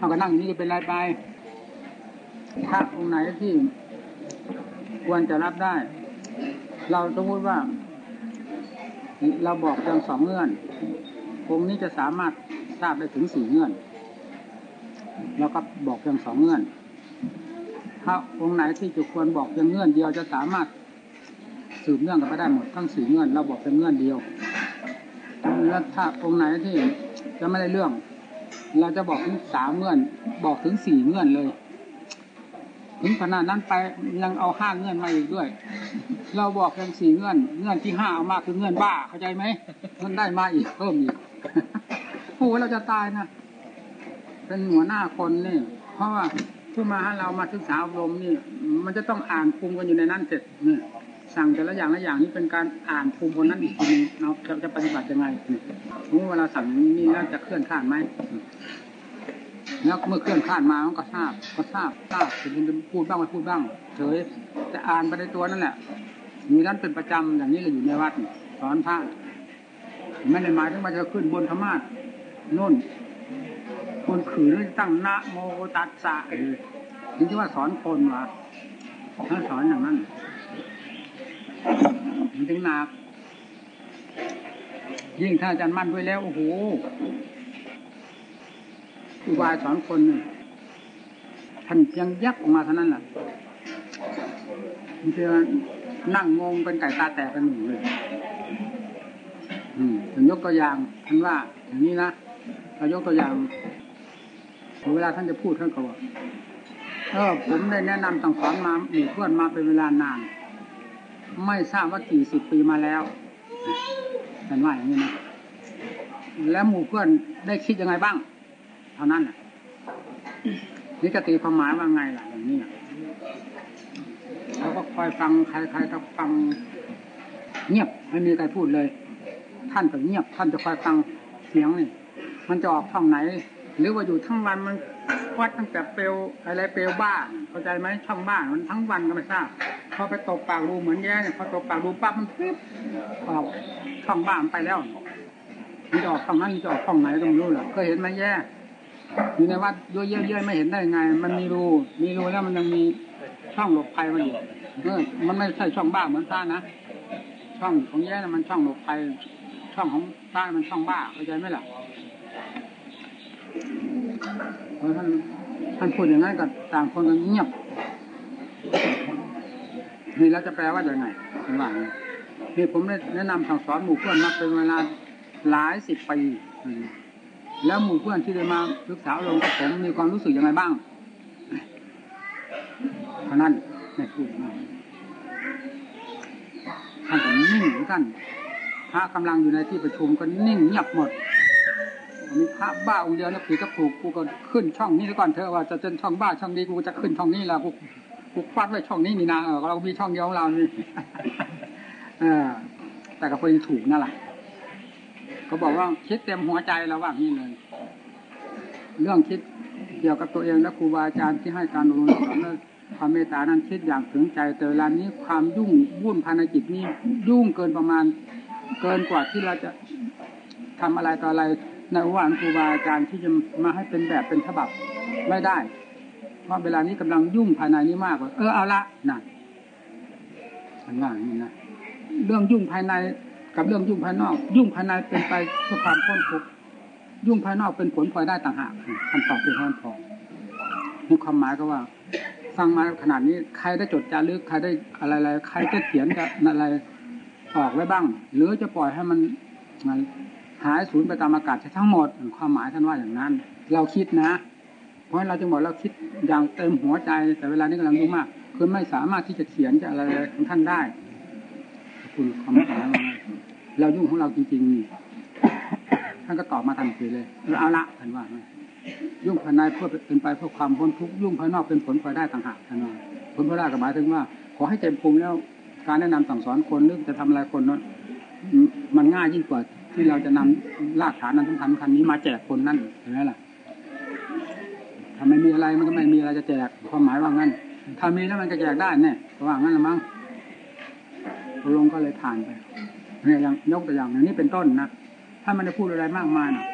เอาก็นั่งอย่างนี้จะเป็นไรไปถ้าองค์ไหนที่ควรจะรับได้ เราสมมติว่า เราบอกเพียงสองเงื่อนองค์นี้จะสามารถทราบได้ถึงสี่เงื่อนเราก็บอกเพียงสองเงื่อนถ้าองค์ไหนที่จะควรบอกเพียงเงื่อนเดียวจะสามารถสืบเนื่องกันไปได้หมดทั้งสี่เงื่อนเราบอกเพียงเงื่อนเดียวแล้วถ้าองค์ไหนที่จะไม่ได้เรื่อง เราจะบอกถึงสามเงื่อน บอกถึงสี่เงื่อนเลย ถึงขนาดนั้นไปยังเอาห้าเงื่อนมาอีกด้วย เราบอกเพียงสี่เงื่อน เงื่อนที่ห้าเอามาคือเงื่อนบ้าเข้าใจไหมมันได้มาอีกเพิ่มอีกโอ้เราจะตายนะเป็นหัวหน้าคนนี่เพราะว่าผู้มาให้เรามาศึกษาอบรมนี่ มันจะต้องอ่านภูมิกันอยู่ในนั้นเสร็จนี่ สั่งแต่ละอย่างละอย่างนี้เป็นการอ่านภูมิคนนั้นอีกทีนึงเราจะปฏิบัติยังไงนี่เวลาสั่งนี่แล้วจะเคลื่อนข้านไหมแล้วเมื่อเคลื่อนข้านมามันก็ทราบก็ทราบทราบจะพูดบ้างไม่พูดบ้างเฉยจะอ่านไปในตัวนั่นแหละมีนั้นเป็นประจำอย่างนี้เลยอยู่ในวัดสอนพระไม่ได้หมายถึงว่าจะขึ้นบนธรรมาสนุ่นคนขืนตั้งนะโมตัสสะถึงที่ว่าสอนคนวะถ้าสอนอย่างนั้น มันถึงหนัก ยิ่งถ้าอาจารย์มั่นด้วยแล้วโอ้โหอุบายสอนคนท่านยังยักออกมาเท่านั้นแหละมันจะนั่งงงเป็นไก่ตาแตกกันหนึ่งเลยอืมถึงยกตัวอย่างท่านว่าอย่างนี้นะเรายกตัวอย่างเวลาท่านจะพูดท่านก็บอกเออผมได้แนะนำสั่งสอนมาหมู่เพื่อนมาเป็นเวลานาน ไม่ทราบว่ากี่สิบปีมาแล้วท่านว่าอย่างนี้นะแล้วหมู่เพื่อนได้คิดยังไงบ้าง เท่านั้นแหละนี่กตีความหมายว่าไงล่ะอย่างนี้เขาก็คอยฟังใครๆก็ฟัง เงียบไม่มีใครพูดเลย ท่านก็เงียบ ท่านจะคอยฟังเสียงนี่มันจะออกช่องไหน หรือว่าอยู่ทั้งวันมันวัดตั้งแต่เปลวอะไรเปลวบ้าเข้าใจไหมช่องบ้านมันทั้งวันก็ไม่ทราบพ อไปตกปากรูเหมือนแย่เนี่ยพอตกปากรูปั๊บมันปิ๊บออกช่องบ้านไปแล้วมันจะออกช่องนั้นมันจะออกช่องไหนก็ไม่รู้หรอกเคยเห็นไหมแย่อยู่ในวัดเยอะๆไม่เห็นได้ไง มันมีรูมีรูแล้วมันยังมีช่องหลบภัยมันอยู่เออมันไม่ใช่ช่องบ้าเหมือนท่านะช่องของแย่มันช่องหลบภัยช่องของบ้านมันช่องบ้าเข้าใจไหมล่ะพอท่านท่านพูดอย่างนั้นกับต่างคนก็เงียบ นี่แล้วจะแปลว่าอย่างไงคุณว่านี่ผมได้แนะนำสั่งสอนหมู่เพื่อนมาเป็นเวลาหลายสิบปีแล้วหมู่เพื่อนที่ได้มาศึกษาลงกับผมมีความรู้สึกยังไงบ้างเท่านั้นไม่พูดมากท่านก็นิ่งท่านพระกำลังอยู่ในที่ประชุมก็นิ่งเงียบหมดมีพระบ้าองค์เดียวนะผีก็ถูกกูก็ขึ้นช่องนี้ก่อนเถอว่าจะเป็นช่องบ้าช่องนี้กูจะขึ้นช่องนี้แล้วกู กูควัดไว้ช่องนี้นี่นะเรามีช่องเดียวของเรานี่เออแต่ก็เป็นถูกนั่นแหละเขาบอกว่าคิดเต็มหัวใจเราว่านี่เลย เรื่องคิดเกี่ยวกับตัวเองและครูบาอาจารย์ที่ให้การอบรมสอนความเมตตานั้นคิดอย่างถึงใจแต่เวลานี้ความยุ่งวุ่นภายในจิตนี้ยุ่งเกินประมาณ เกินกว่าที่เราจะทำอะไรต่ออะไรในว่านครูบาอาจารย์ที่จะมาให้เป็นแบบเป็นฉบับไม่ได้ ราะเวลานี้กำลังยุ่งภายในนี้มากว่า เออเอาละนั่นอันว่าอย่างนี้นะเรื่องยุ่งภายในกับเรื่องยุ่งภายนอก ยุ่งภายในเป็นไปเพื่อความพ้นทุกข์ยุ่งภายนอกเป็นผลพลอยได้ต่างหากคำตอบเป็นท่านพอมีความหมายก็ว่า ฟังมาขนาดนี้ใครได้จดจารึกใครได้อะไรๆใครจะเขียนกับอะไรออกไว้บ้าง หรือจะปล่อยให้มันหายสูญไปตามอากาศทั้งหมดความหมายท่านว่าอย่างนั้น เราคิดนะ เพราะเราจึงบอกเราคิดอย่างเต็มหัวใจ แต่เวลานี้กำลังยุ่งมากคือไม่สามารถที่จะเขียนจะอะไรของท่านได้คุณความหมายเรายุ่งของเราจริงๆนี่ท่านก็ตอบมาทันทีเลยเอาละท่านว่ายุ่งภายในเพื่อเป็นไปเพื่อความพ้นทุกข์ยุ่งภายนอกเป็นผลพลอยได้ต่างหากท่านว่าผลพลอยได้ก็หมายถึงว่า ขอให้เต็มภูมิแล้วการแนะนำสั่งสอนคนหรือจะทำอะไรคนนั้นมันง่ายยิ่งกว่าที่เราจะนำรากฐานนั้นสำคัญคันนี้มาแจกคนนั่นเห็นไหมล่ะ ถ้าไม่มีอะไรมันก็ไม่มีอะไรจะแจกความหมายว่างั้น ถ้ามีแล้วมันก็แจกได้แน่ว่างั้นละมั้งลงก็เลยผ่านไปเนี่ยอย่างยกตัวอย่างอย่างนี้เป็นต้นนะถ้ามันจะพูดอะไรมากมายนะ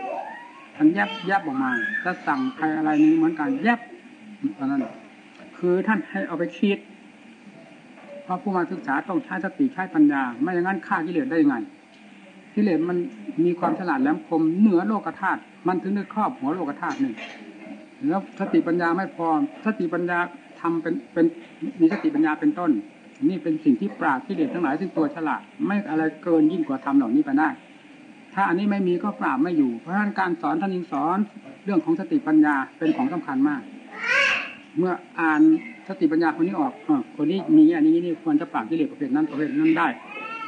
ท่านแยบแยบออกมาจะสั่งใครอะไรนี้เหมือนกันแยบเพราะนั้นคือท่านให้เอาไปคิดเพราะผู้มาศึกษาต้องใช้สติใช้ปัญญา ไม่อย่างนั้นฆ่ากิเลสได้ยังไงกิเลสมันมีความฉลาดแหลมคมเหนือโลกธาตุมันถึงได้ครอบหัวโลกธาตุนี่ แล้วสติปัญญาไม่พอสติปัญญาทำเป็นเป็นมีสติปัญญาเป็นต้น นี่เป็นสิ่งที่ปราบกิเลสทั้งหลายซึ่งตัวฉลาดไม่อะไรเกินยิ่งกว่าทำเหล่านี้ไปได้ถ้าอันนี้ไม่มีก็ปราบไม่อยู่ เพราะฉะนั้นการสอนท่านยิงสอนเรื่องของสติปัญญาเป็นของสำคัญมาก เมื่ออ่านสติปัญญาคนนี้ออกอคนนี้มีอันนี้นี่ควรจะปราบกิเลสประเภทนั้นประเภทนั้นได้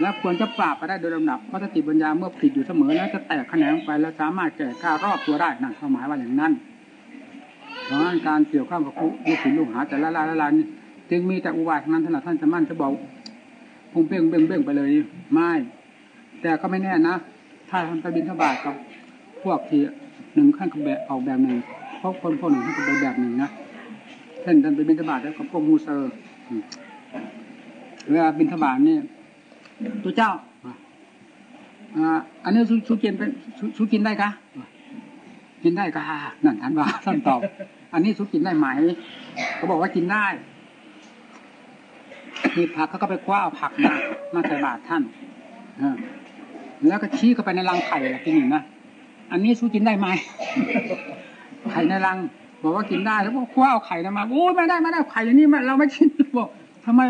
และควรจะปราบไปได้โดยลำดับเพราะสติปัญญาเมื่อผิดอยู่เสมอแล้วจะแตกแขนงไปแล้วสามารถแก่กล้ารอบตัวได้นั่นความหมายว่าอย่างนั้น เพราะการเกี่ยวข้องกับลูกศิษย์ลูกหาแต่ละลายละลายนี่จึงมีแต่อุบายทั้งนั้นท่านท่านจะมั่นจะบอกพุ่งเป้งเบ้งเบ้งไปเลยไม่แต่ก็ไม่แน่นะ ถ้าท่านไปบินทบาทกับพวกที่หนึ่งขั้นกับแบบออกแบบหนึ่งเพราะคนพวกหนึ่งท่านก็ไปแบบหนึ่งนะเช่นท่านไปบินทบาทแล้วกับพวกมูเซอร์เวลาบินทบาทนี่ตัวเจ้าอ่าอันนี้ชูกินเป็นชูกินได้คะกินได้ก็นั่นท่านว่าท่านตอบ อันนี้ชูกินได้ไหม เขาบอกว่ากินได้มีผักเขาก็ไปคว้าเอาผักมามาใส่บาตรท่านแล้วก็ชี้เข้าไปในรังไข่ละทีนี้นะอันนี้ชูกินได้ไหมไข่ในรัง บอกว่ากินได้แล้วก็คว้าเอาไข่มาโอ้ไม่ได้ไม่ได้ไข่อย่างนี้เราไม่กินบอกทำไม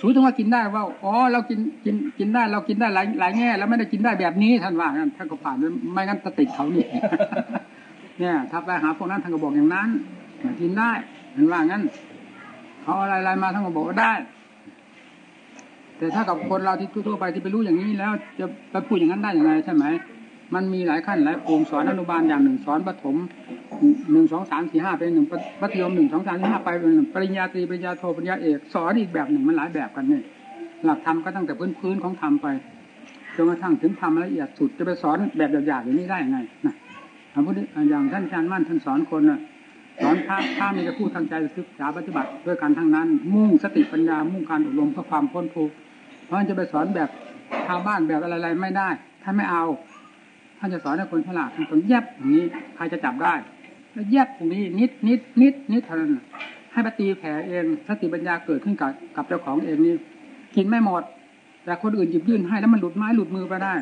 สูถึงว่ากินได้ว่าอ๋อเรากินกินกินได้ เรากินได้หลายหลายแง่ แล้วไม่ได้กินได้แบบนี้ท่านว่าท่านก็ผ่านไม่งั้นจะติดเขานี่ เนี่ย ถ้าไปหาพวกนั้นท่านก็บอกอย่างนั้นกินได้เห็นว่างั้นเขาอะไรอะไรมาท่านก็บอกว่าได้ แต่ถ้ากับคนเราที่ทั่วไปที่ไปรู้อย่างนี้แล้ว จะไปพูดอย่างนั้นได้อย่างไรใช่ไหมมันมีหลายขั้นหลายองค์สอนอนุบาลอย่างหนึ่งสอนปฐมหนึ่งสองสามสี่ห้าเป็นหนึ่งมัธยมหนึ่งสองสามสี่ห้าไปเป็นหนึ่งปริญญาตรีปริญญาโทปริญญาเอกสอนอีกแบบหนึ่งมันหลายแบบกันเนี่ยหลักธรรมก็ตั้งแต่พื้นพื้นของธรรมไปจนกระทั่งถึงธรรมละเอียดสุดจะไปสอนแบบหยาบๆอย่างนี้ได้ยังไงนะ ระพุทธอย่างท่านอาจารย์มั่นท่านสอนคนน่ะสอนพระพระมีแต่พูดทางใจศึกษาปฏิบัติด้วยกันทั้งนั้น มุ่งสติปัญญา มุ่งการอบรมเพื่อความพ้นทุกข์เพราะจะไปสอนแบบชาวบ้านแบบอะไรๆไม่ได้ถ้านไม่เอาท่านจะสอนให้คนฉลาดท่านคนแยบอย่างนี้ใครจะจับได้แล้วแยบตรงนี้นิดนิดนิดนิดเท่านั้นให้ปฏิแผ่เองสติปัญญาเกิดขึ้นกับกับเจ้าของเองนี่กินไม่หมด แต่คนอื่นหยิบยื่นให้แล้วมันหลุดไม้หลุดมือไปได้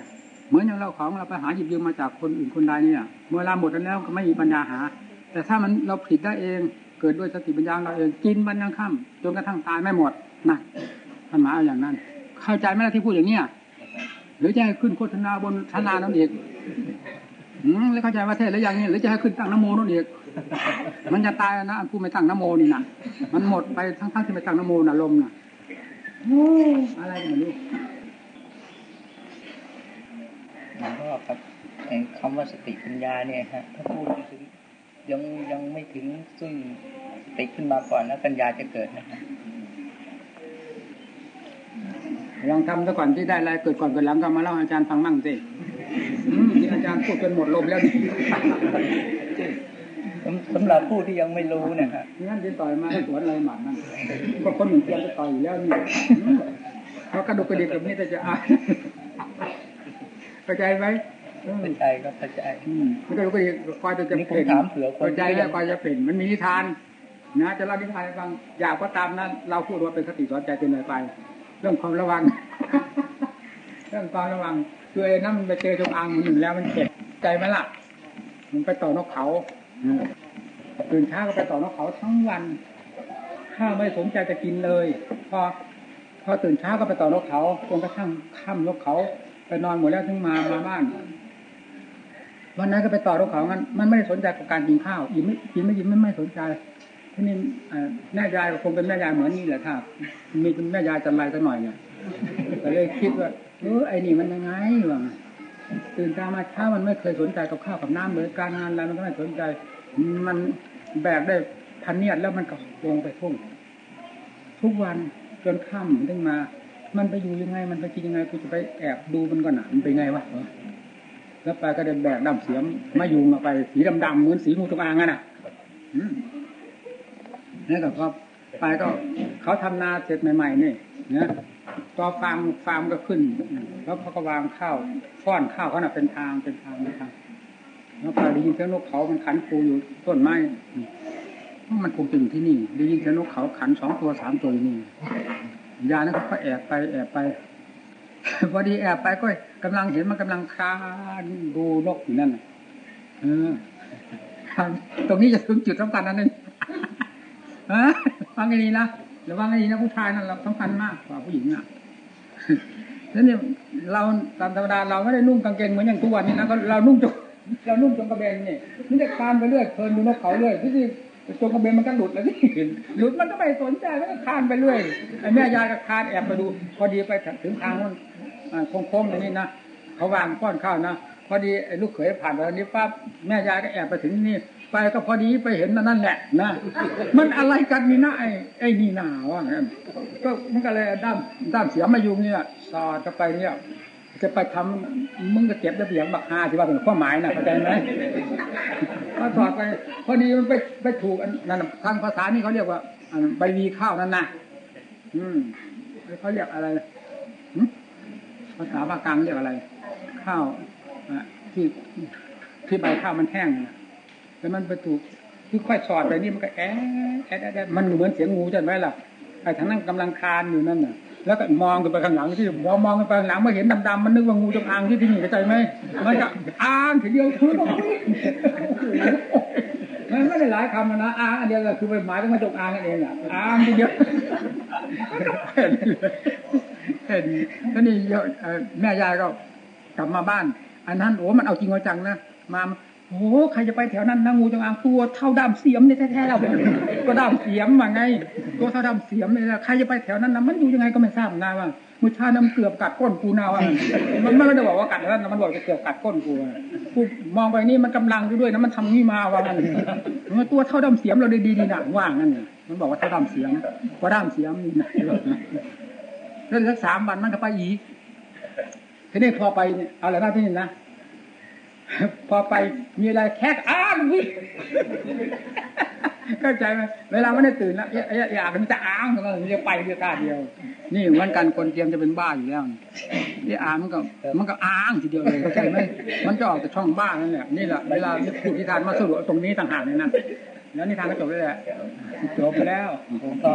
เหมือนอย่างเราของเราไปหาหยิบยืมมาจากคนอื่นคนใดเนี่ยเมื่อเวลาหมดแล้วก็ไม่มีปัญญาหา แต่ถ้ามันเราผิดได้เอง เกิดด้วยสติปัญญาเราเองกินมันยังค่ำจนกระทั่งตายไม่หมดนะท่านหมายเอาอย่างนั้น เข้าใจไหมล่ะที่พูดอย่างเนี้ยหรือจะให้ขึ้นโฆษณาบนชนานั่นเองอืมแล้วเข้าใจว่าเทศแล้วอย่างนี้หรือจะให้ขึ้นตั้งนโมนั่นเองมันจะตายนะผู้ไม่ตั้งนโมนี่นะมันหมดไปทั้งทั้งที่ไม่ตั้งนโมน่ะลมน่ะโอ้อะไรกันไม่รู้ หลวงพ่อครับคำว่าสติปัญญาเนี่ยฮะถ้าพูดถึงยังยังไม่ถึงซึ่งสติขึ้นมาก่อนแล้วปัญญาจะเกิดนะฮะลองทำซะก่อนที่ได้อะไรเกิดก่อนเกิดหลังก็มาเล่าอาจารย์ฟังมั่งสิที่อาจารย์พูดจนหมดลมแล้วสำหรับผู้ที่ยังไม่รู้เนี่ยครับงั้นที่ต่อยมาสวนอะไรหมัดนั่นก็คนหนึ่งเตรียมจะต่อยอยู่แล้วนี่เขากระดูกกระดิกแบบนี้แต่จะอาย เข้าใจไหมเข้าใจก็เข้าใจมันก็รู้ก็คอยจะจะเปลี่ยนเข้าใจแล้วคอยจะเปลี่ยนมันมีนิทานนะจะเล่านิทานให้ฟังอยากก็ตามนั้น เราพูดว่าเป็นคติสอนใจเป็นอะไรไป เรื่องความระวัง เรื่องความระวังคือไอ้นั่นมันไปเจอจงอางหนึ่งแล้วมันเจ็บใจไหมล่ะ มันไปต่อนกเขาตื่นเช้าก็ไปต่อนกเขาทั้งวันข้าวไม่สนใจจะกินเลย พอพอตื่นเช้าก็ไปต่อนกเขาจนกระทั่งค่ำนกเขา ไปนอนหมดแล้วถึงมามาบ้านวันนั้นก็ไปต่อนกเขางั้นมันไม่ได้สนใจกับการกินข้าวอิ่มไม่กินไม่กินไม่ไม่สนใจที่นี่แม่ยายคงเป็นแม่ยายเหมือนนี่แหละครับมีเป็นแม่ยายจันไรสักหน่อยเนี่ยก็เลยคิดว่าเออไอ้นี่มันยังไงวะตื่นตามาเช้ามันไม่เคยสนใจกับข้าวกับน้ำเลยการงานอะไรมันก็ไม่สนใจ มันแบกได้พันเนียดแล้วมันก็ลงไปพุ่งทุกวันจนค่ำถึงมา มันไปอยู่ยังไง มันไปกินยังไงกูจะไปแอบดูมันก่อนหนามันไปไงวะแล้วไปก็เดินแบกดำเสียมมาอยุงออกไปสีดำๆเหมือนสีงูจงอางอะนี่ก็พอไปก็เขาทำนาเสร็จใหม่ๆนี่เนี่อฟาร์มฟาร์มก็ขึ้น แล้วเขาก็วางข้าวฟ้อนข้าวเขาน่ะเป็นทางเป็นทางเป็นทางแล้วพอได้ยินเสียงนกเขามันขันคูอยู่ต้นไม้มันคงจะอยู่ที่นี่ได้ยินเสียงนกเขาขันสองตัวสามตัวอยู่นี่ ยานั้นก็แอบไปแอบไปพอดีแอบไปก็กำลังเห็นมันกำลังคานดูนกอยู่นั่นเออตรงนี้จะถึงจุดสำคัญนั่นเองฮะฟังให้ดีนะระวังให้ดีนะผู้ชายนั่นเราสำคัญมากกว่าผู้หญิงอะแล้วเนี่ยเราตามธรรมดาเราไม่ได้นุ่งกางเกงเหมือนอย่างทุกวันนี้นะก็เรานุ่งจงเรานุ่งจงกระเบนนี่นี่จะคานไปเรื่อยเพลินดูนกเขาเรื่อยที่ จงกระเบนมันก็หลุดแล้วนี่หลุดมันก็ไม่สนใจมันก็คานไปเรื่อยไอ้แม่ยายก็คานแอบไปดู พอดีไปถึงทางมันโค้งๆอย่างนี้นะเขาวางป้อนข้าวนะพอดีไอ้ลูกเขยผ่านไปนี้ปั๊บแม่ยายก็แอบไปถึงนี่ไปก็พอดีไปเห็นนั่นแหละนะมันอะไรกันนี่นะไอ้ไอ้นี่หนาว่างก็มันก็เลยด้ามด้ามเสียมาอยุงเนี่ยสอดเข้าไปเนี่ย จะไปทำมึงก็เก็บระเบียงบักฮาที่ว่าเป็นข้อหมายนะเข้าใจไหมก็สอดไปพอดีมันไปไปถูกนั่นทางภาษานี่เขาเรียกว่าใบวีข้าวนั่นนะอืมเขาเรียกอะไรภาษาภาคกลางเรียกอะไร ข้าวที่ที่ใบข้าวมันแห้งแล้วมันไปถูกที่ค่อยสอดไปนี่มันก็แอะแอะแอะมันเหมือนเสียงงูใช่ไหมล่ะไอ้ทางนั้นกำลังคานอยู่นั่นน่ะ แล้วก็มองกันไปข้างหลังที่มองมองกันไปข้างหลังมาเห็นดำๆมันนึกว่างูจงอางที่ที่นี่เข้าใจไหมมันก็อ้างทีเดียวมันไม่ได้หลายคำนะอ้างอันเดียวก็คือไปหมายถึงมาจงอางนั่นเองอะอ้างทีเดียวเห็นแล้วนี่แม่ยายก็กลับมาบ้าน อันนั้นโอ้มันเอาจริงเอาจังนะมา โอ้ใครจะไปแถวนั้นนะงูจงอางตัวเท่าดามเสียมเนี่ยแท้ๆเราก็ดามเสียมว่าไงตัวเท่าดามเสียมเนี่ยใครจะไปแถวนั้นนะมันอยู่ยังไงก็ไม่ทราบนะว่ามือชาน้ำเกลือบกัดก้นกูนาว่ามันไม่ได้บอกว่ากัดแล้วมันบอกจะเกลือบกัดก้นกูกูมองไปนี่มันกำลังด้วยนะมันทำนี่มาว่างั้นมันตัวเท่าดามเสียมเราดีๆนี่นะว่างั้นมันบอกว่าเท่าดามเสียมว่าดามเสียมนี่นะแล้วสักสามวันมันก็ไปอีกทีนี้พอไปเนี่ยเอาอะไรบ้าที่นี่นะ พอไปมีอะไรแคกอ้างวิ่งเข้าใจไหมเวลาไม่ได้ตื่นแล้วอยากมันจะอ้างมันจะไปเรือตาเดียว นี่เหมือนกันคนเตรียมจะเป็นบ้าอยู่แล้วนี่อ้างมันก็มันก็อ้างทีเดียวเลยเข้าใจไหมมันจะออกจากช่องบ้านั่นแหละนี่แหละเวลาพูดนิทานมาสรุปตรงนี้ต่างหากเลยนะแล้วนิทานก็จบแล้วแหละจบแล้วผมก็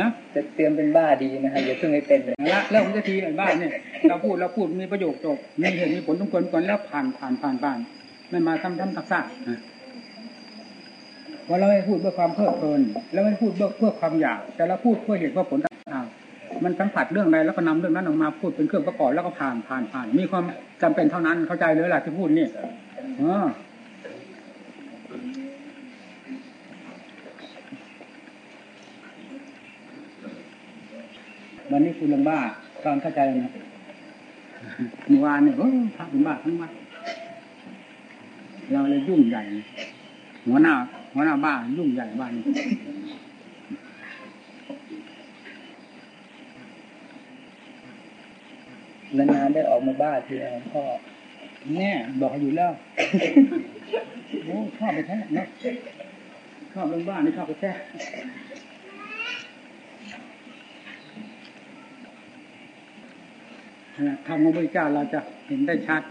นะจะเตรียมเป็นบ้าดีนะฮะอย่าเพิ่งให้เป็นเลยละแล้วผมจะทีไอ้บ้าเนี่ยเราพูดเราพูดมีประโยคจบมีเหตุมีผลทุกคนก่อนแล้วผ่านผ่านผ่านผ่านไม่มาทำทำตักษะว่าเราไม่พูดเพื่อความเพลิดเพลินแล้วไม่พูดเพื่อเพื่อความอยาก แต่เราพูดเพื่อเหตุเพื่อผลต่างๆมันสัมผัสเรื่องใดแล้วก็นำเรื่องนั้นออกมาพูดเป็นเครื่องประกอบแล้วก็ผ่านผ่านผ่าน มีความจำเป็นเท่านั้นเข้าใจเลยแหละที่พูดนี่อ วันนี้คุณลงบ้าตอนเข้าใจนะเมื่อวานเนี่ยพระเป็นบ้าทั้งวันเราเลยยุ่งใหญ่ หัวหน้า หัวหน้าบ้านยุ่งใหญ่บ้านนานๆได้ออกมาบ้าทีแล้วพ่อแน่บอกอยู่แล้วโอ้ชอบไปแท้เนาะชอบเรื่องบ้านนี่ชอบไปแท้ ทำของพระเจ้าเราจะเห็นได้ชัด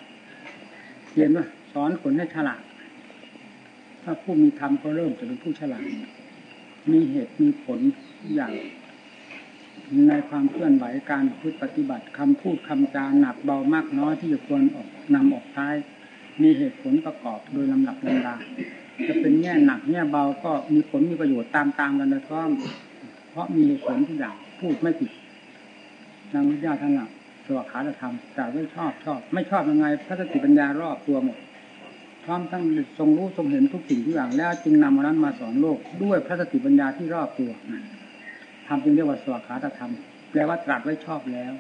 เขียนว่าสอนคนให้ฉลาด ถ้าผู้มีธรรมก็เริ่มจะเป็นผู้ฉลาด มีเหตุมีผลอย่าง ในความเคลื่อนไหวการพูดปฏิบัติคำพูดคำจาหนักเบามากน้อยที่จะควรออกนำออกใช้มีเหตุผลประกอบโดยลำดับลำดาจะเป็นแง่หนักแง่เบาก็มีผลมีประโยชน์ตามตามกันนะพร้อมเพราะมีเหตุผลทุกอย่างพูดไม่ผิดนางวิทยาท่านอะ สวขาธรรมแต่ไม่ชอบชอบ ไม่ชอบยังไงพระสติปัญญารอบตัวหมดพร้อมทั้งทรงรู้ทรงเห็นทุกสิ่งทุกอย่างแล้วจึงนำมานั้นมาสอนโลกด้วยพระสติปัญญาที่รอบตัวทำจึงเรียกว่าสวขาธรรมแปลว่าตรัสไว้ชอบแล้ว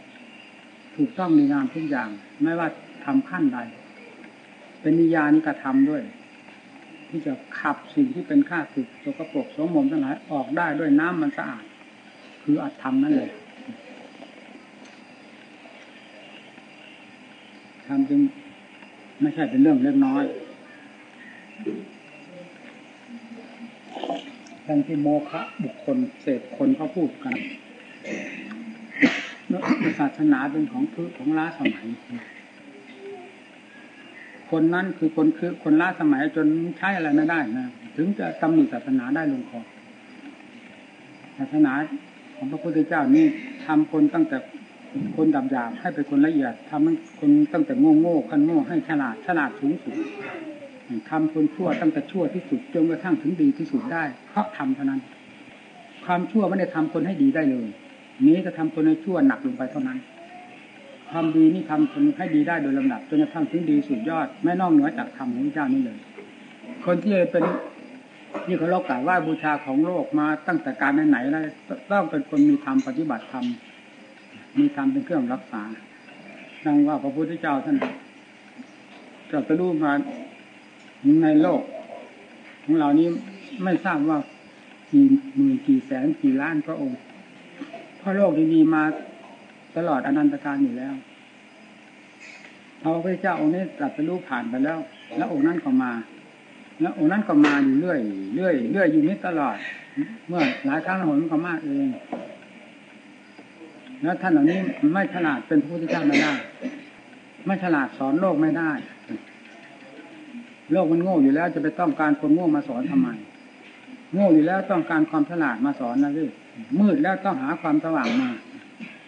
ถูกต้องในงามทุกอย่าง ไม่ว่าทำขั้นใด เป็นนิยานิกระทำด้วย ที่จะขับสิ่งที่เป็นข้าศึกสกปรกสมมทั้งหลายออกได้ด้วยน้ำมันสะอาด คืออัตธรรมนั่นเลย ทำจึงไม่ใช่เป็นเรื่องเล็กน้อยดังที่โมฆะบุคคลเศษคนเขาพูดกันศาสนาเป็นของพื้ของล้าสมัย คนนั้นคือคนคือคนล้าสมัยจนใช้อะไรไม่ได้นะถึงจะตำหนิศาสนาได้ลงคอศาสนาของพระพุทธเจ้านี่ทำคนตั้งแต่ คนดำหยาบให้เป็นคนละเอียดทำคนตั้งแต่โง่โง่ขั้นโง่ให้ฉลาดฉลาดสูงสุดทำคนชั่วตั้งแต่ชั่วที่สุดจนกระทั่งถึงดีที่สุดได้ เพราะทำเท่านั้น ความชั่วไม่ได้ทำคนให้ดีได้เลย นี้จะทำคนให้ชั่วหนักลงไปเท่านั้น ความดีนี่ทำคนให้ดีได้โดยลำดับจนกระทั่งถึงดีสุดยอด ไม่นอกเหนือจากธรรมของพระเจ้านี่เลย คนที่เป็นนี่เขาเรกราบไหวบูชาของโลกมาตั้งแต่การไหนๆแล้วต้องเป็นคนมีธรรมปฏิบัติธรรม มีธรรมเป็นเครื่องรักษาดังว่าพระพุทธเจ้าท่านจะตรู้มาในโลก ของเรานี้ไม่ทราบว่ากี่หมื่นกี่แสนกี่ล้านพระองค์เพราะโลกนี้มีมาตลอดอนันตการอยู่แล้วพระพุทธเจ้าองค์นี้ตรัสรู้ผ่านไปแล้ว แล้วองค์นั้นก็มา แล้วองค์นั้นก็มาอยู่เรื่อยเรื่อยเรื่อยอยู่นี้ตลอด เมื่อหลายครั้งหนก็มากเอง แล้วท่านเหล่านี้ไม่ฉลาดเป็นพระพุทธเจ้าไม่ได้ ไม่ฉลาดสอนโลกไม่ได้ โลกมันโง่อยู่แล้วจะไปต้องการคนโง่มาสอนทำไมโง่อยู่แล้วต้องการความฉลาดมาสอนนะพี่มืดแล้วต้องหาความสว่างมา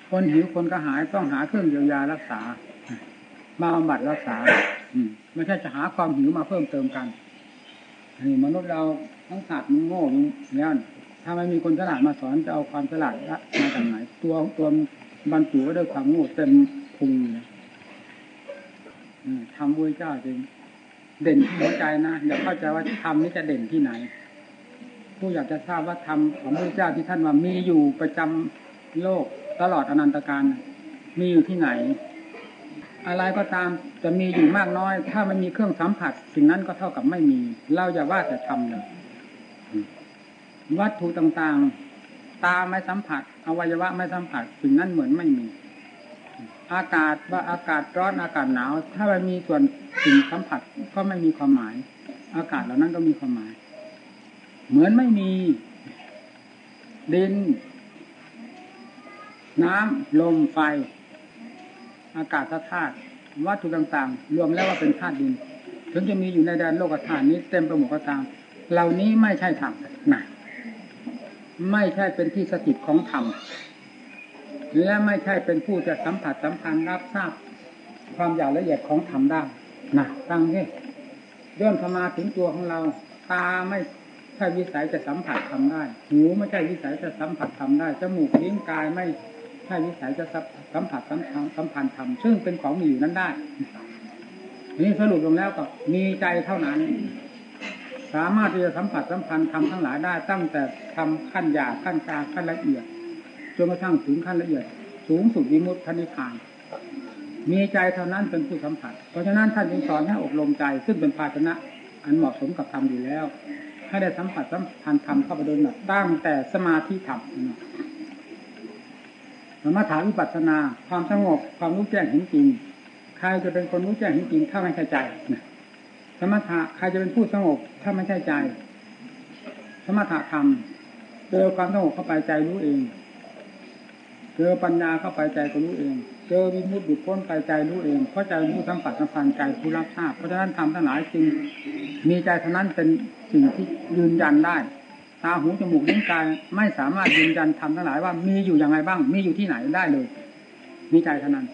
คนหิวคนกระหายต้องหาเครื่องเยียวยารักษามาบำบัดรักษา อืไม่ใช่จะหาความหิวมาเพิ่มเติมกันนี่มนุษย์เราทั้งสัตว์โง่เนี่ย ถ้าไม่มีคนฉลาดมาสอนจะเอาความฉลาดมาจากไหน ตัวตัวบรรจุไว้ด้วยความโง่เต็มพุงเลยทำบุญเจ้าจริงเด่นที่หัวใจนะอย่าเข้าใจว่าธรรมนี้จะเด่นที่ไหน ผู้อยากจะทราบว่าธรรมของพระเจ้าที่ท่านว่ามีอยู่ประจำโลกตลอดอนันตการมีอยู่ที่ไหน อะไรก็ตามจะมีอยู่มากน้อย ถ้ามันมีเครื่องสัมผัสสิ่งนั้นก็เท่ากับไม่มี เราอย่าว่าแต่ทำเลย วัตถุต่างๆ ตาไม่สัมผัส อวัยวะไม่สัมผัสสิ่งนั้นเหมือนไม่มี อากาศว่าอากาศร้อนอากาศหนาว ถ้ามันมีส่วนสิ่งสัมผัสก็ไม่มีความหมาย อากาศเหล่านั้นก็มีความหมาย เหมือนไม่มีดิน น้ำลมไฟ อากาศธาตุวัตถุต่างๆ รวมแล้วว่าเป็นธาตุดิน ถึงจะมีอยู่ในแดนโลกธาตุนี้เต็มไปหมดก็ตาม เหล่านี้ไม่ใช่ธรรมนะ ไม่ใช่เป็นที่สถิตของธรรมและไม่ใช่เป็นผู้จะสัมผัสสัมพันธ์รับทราบความอย่างละเอียดของธรรมได้นะตั้งนี้ย่นเข้ามาถึงตัวของเรา ตาไม่ใช่วิสัยจะสัมผัสทำได้ หูไม่ใช่วิสัยจะสัมผัสทำได้ จมูกลิ้นกายไม่ใช่วิสัยจะสัมผัสสัมสัมพันธ์ทำซึ่งเป็นของมีอยู่นั้นได้ นี่สรุปลงแล้วก็มีใจเท่านั้น สามารถที่จะสัมผัสสัมพันธ์ทำทั้งหลายได้ตั้งแต่ทำขั้นหยาขั้นกลางขั้นละเอียดจนกระทั่งถึงขั้นละเอียด สูงสุดวิมุตตินิพพาน มีใจเท่านั้นเป็นผู้สัมผัส เพราะฉะนั้นท่านจึงสอนให้อบรมใจ ซึ่งเป็นภาชนะอันเหมาะสมกับธรรมอยู่แล้ว ให้ได้สัมผัสสัมพันธ์ธรรมเข้าไปโดยหนักตั้งแต่สมาธิธรรมสมถาวิปัสสนา ความสงบความรู้แจ้งเห็นจริงใครจะเป็นคนรู้แจ้งเห็นจริงถ้าไม่ใช่ใจ สมถะใครจะเป็นผู้สงบถ้าไม่ใช่ใจ สมถะธรรมเจอความสงบเข้าไปใจรู้เอง เจอปัญญาเข้าไปใจก็รู้เอง เจอวิมุตติบุพ้นไปใจรู้เอง เพราะใจผู้สัมผัสสัมพันธ์ใจผู้รับทราบ เพราะฉะนั้นทำทั้งหลายจึงมีใจเท่านั้นเป็นสิ่งที่ยืนยันได้ ตาหูจมูกลิ้นกายไม่สามารถยืนยันทำทั้งหลายว่ามีอยู่อย่างไรบ้าง มีอยู่ที่ไหนได้เลย มีใจเท่านั้น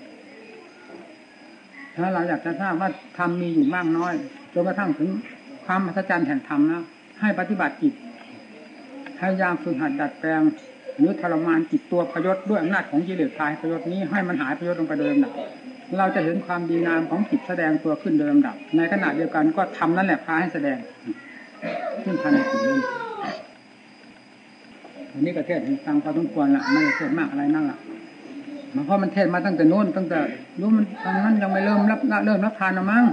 ถ้าเราอยากจะทราบว่าธรรมมีอยู่มากน้อย จนกระทั่งถึงความมหัศจรรย์แห่งธรรมนะให้ปฏิบัติจิตพยายามฝึกหัดดัดแปลงหรือทรมานจิตตัวพยศด้วยอำนาจของกิเลสพายพยศนี้ให้มันหายพยศลงไปโดยลำดับเราจะเห็นความดีงามของจิตแสดงตัวขึ้นโดยลำดับ ในขณะเดียวกันก็ทำนั่นแหละพาให้แสดงขึ้นภายในจิตนั้นอันนี้ก็เทศให้ฟังพอสมควรละไม่ได้เทศมากอะไรนั่นละมันเพราะมันเทศมาตั้งแต่นู้นตั้งแต่รู้มันตอนนั้นยังไม่เริ่มรับเริ่มรับทานนะมั้ง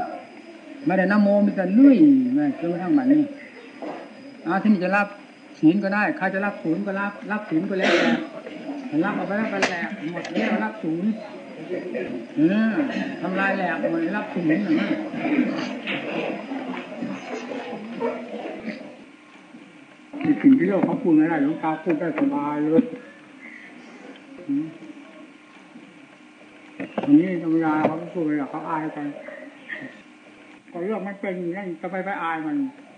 ไม่ได้นโมมีแต่ลุยไม่จนกระทั่งบัดนี้อาที่นี่จะรับศีลก็ได้ใครจะรับศูนย์ก็รับ รับศีลก็แล้วแต่รับเอาไปรับไปแหลกหมดแล้วรับศูนย์เออทำลายแหลกหมดรับศูนย์นะสิ่งที่โลกเขาพูดไม่ได้หลวงตาพูดได้สบายเลยอันนี้ธรรมดาเขาพูดไปเขาอายกัน ก็เรื่องมันเป็นนั้นจะไปไปอายมัน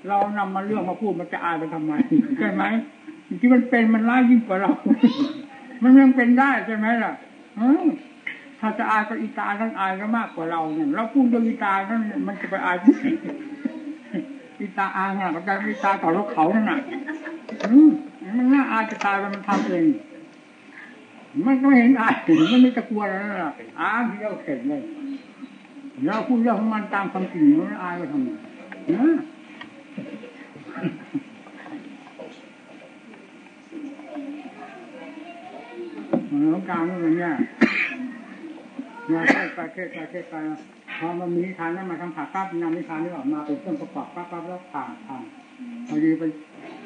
เรานำมาเรื่องมาพูดมันจะอายมันทำไมใช่ไหมที่มันเป็นมันร้ายยิ่งกว่าเรา มันยังเป็นได้ใช่ไหมล่ะถ้าจะอายก็อีตาทั้งอายก็มากกว่าเราเนี่ยเราพูดเรื่องอีตานั่นมันจะไปอายที่ไหนอีตาอายน่ะก็จะอีตาต่อรถเขานั่นน่ะมันน่าอายจะตายมันทำเองมันก็เห็นอายมันไม่จะกลัวแล้วล่ะอายที่เราเข็ดเลย เราพูดเรื่องของมันตามความจริงมันอายไปทำไมนะมันต้องการอย่างเงี้ยเนี่ยใช่ประเทศประเทศไปพอมันมีทานนั้นมาทำผักปั๊บนำนิทานนี้ออกมาเป็นเครื่องประกอบปั๊บปั๊บแล้วผ่านผ่านพอดีไป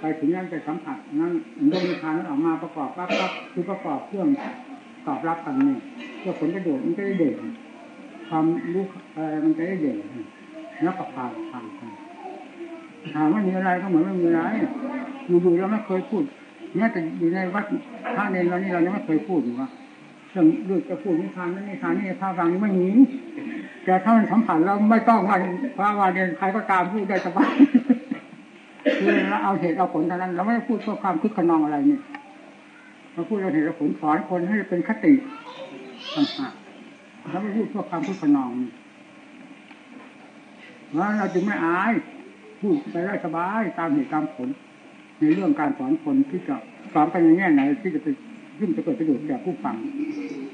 ไปถึงนั่นไปสัมผัสนั่นดมนิทานนั้นออกมาประกอบปั๊บปั๊บคือประกอบเครื่องตอบรับกันนี่เพื่อผลประโยชน์มันจะได้เด่น ความรู้อะไรมันจะได้เด่นแล้วก็ผ่านผ่านผ่านถามว่ามีอะไรก็เหมือนไม่มีอะไรอยู่ๆเราไม่เคยพูดแม้แต่อยู่ในวัดพระเนรเรานี่เรายังไม่เคยพูดอยู่ว่าเรื่องเรื่องจะพูดนิทานนั้นนิทานนี่ถ้าฟังนี่ไม่มีแต่ถ้ามันสัมผัสเราไม่ต้องว่าพระวาเนรใครก็ตามพูดได้สบายคือเราเอาเหตุเอาผลเท่านั้น เราไม่ได้พูดเพื่อความคึกขนองอะไรนี่เราพูดเอาเหตุเอาผลสอนคนให้เป็นคติต่างหาก แล้วไม่พูดเพื่อความคึกขนองว่าเราจึงไม่อาย พูดไปได้สบายตามเหตุตามผล ในเรื่องการสอนคนที่จะสอนไปในแง่ไหนที่จะไปยิ่งจะเกิดประโยชน์แก่ผู้ฟัง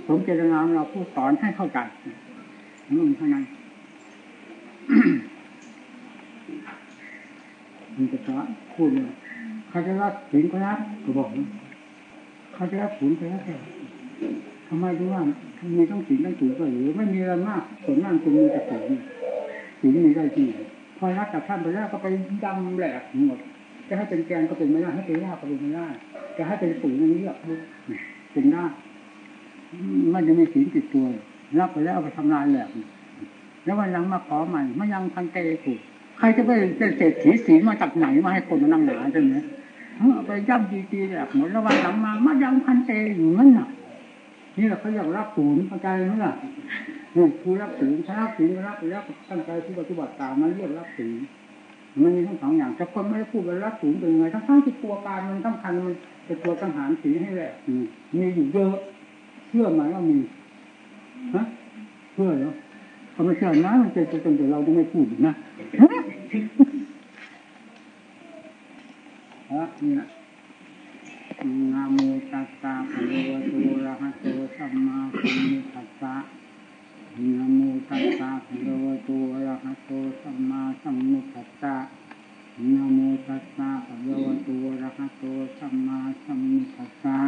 สมเจตนาเราผู้สอนให้เข้าใจนั่นเท่านั้นมันจะจะพูดเลยเขาจะรับถึงก็รับก็บอกเขาจะรับถึงก็รับ ทำไมถึงว่ามีต้องถึงต้องถึงก็หรือไม่มีอะไรมากส่วนมากจะมีแต่ถึงถึงมีได้จริงพอรับจากท่านไปแล้วก็ไปดำแหลกหมดจะให้เป็นแกนก็เป็นไม่ได้ให้เป็นรากก็เป็นไม่ได้จะให้เป็นปุ๋ยนี่เลือกเป็นได้มันจะมีสีติดตัวรับไปแล้วเอาไปทำลายแหลกแล้ววันหลังมาขอใหม่ไมายังพันเตถูกใครจะไปเป็นเศรษฐีสีมาจากไหนมาให้คนมานั่งหนาใช่ไหมเอาไปย่ำดีๆแหลกหมดแล้ววันหลังมามายังพันเตอยู่นั่นน่ะ นี่แหละเขาอยากรับศูนย์เข้าใจไหมล่ะนี่คือรับศูนย์ถ้ารับศูนย์ก็รับไปแล้วตั้งใจที่ปฏิบัติตามมันเรียกรับศูนย์มันมีทั้งสองอย่างแต่คนไม่ได้พูดว่ารับศูนย์เป็นไงทั้งทั้งที่ตัวการมันสำคัญมันเป็นตัวสังหารสีให้แหละมีอยู่เยอะเชื่อไหมว่ามีฮะเชื่อเหรอเขาไม่เชื่อนะมันจะจะแต่เราต้องไม่พูดนะฮะนี่นะ นะโมตัสสะภะคะวะโตอะระหะโตสัมมาสัมพุทธัสสะนะโมตัสสะภะคะวะโตอะระหะโตสัมมาสัมพุทธัสสะนะโมตัสสะภะคะวะโตอะระหะโตสัมมาสัมพุทธัสสะ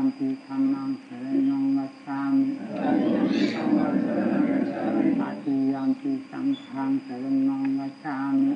ทียังปีธรรมังเสนังนาชามิตัดทียังปีสังฆังเสนังนาชามิ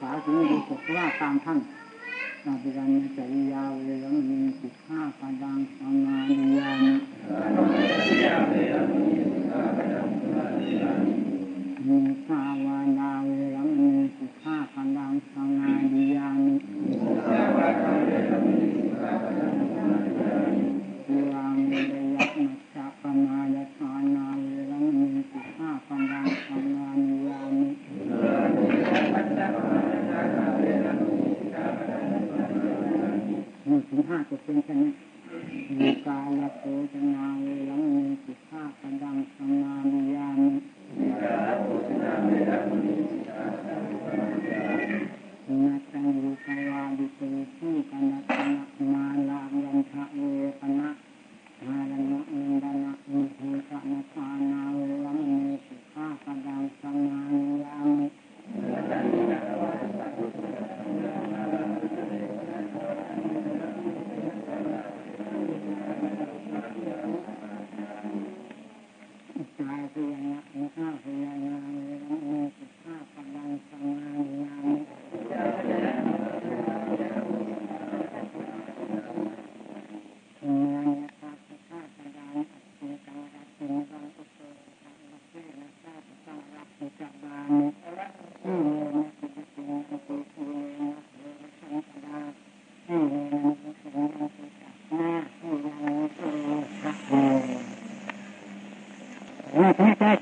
พุทธศาสนาดูศกว่าตามท่านอาบิรันจริยาเวรมณีสิกขาปัดังสมาธิยามิมุสาวา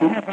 had